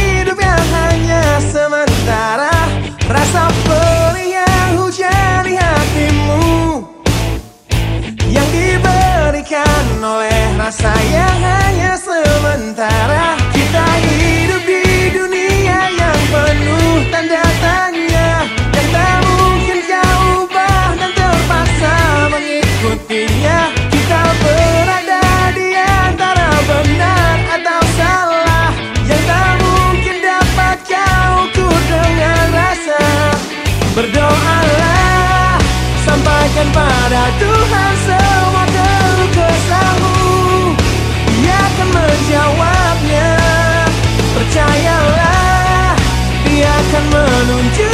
Hidup yang hanya sementara. Rasa pedih yang hujan di hatimu. Yang diberikan oleh rasa yang hanya sementara. Sampaikan pada Tuhan semua keluh kesahmu Ia akan menjawabnya. Percayalah Dia akan menunjuk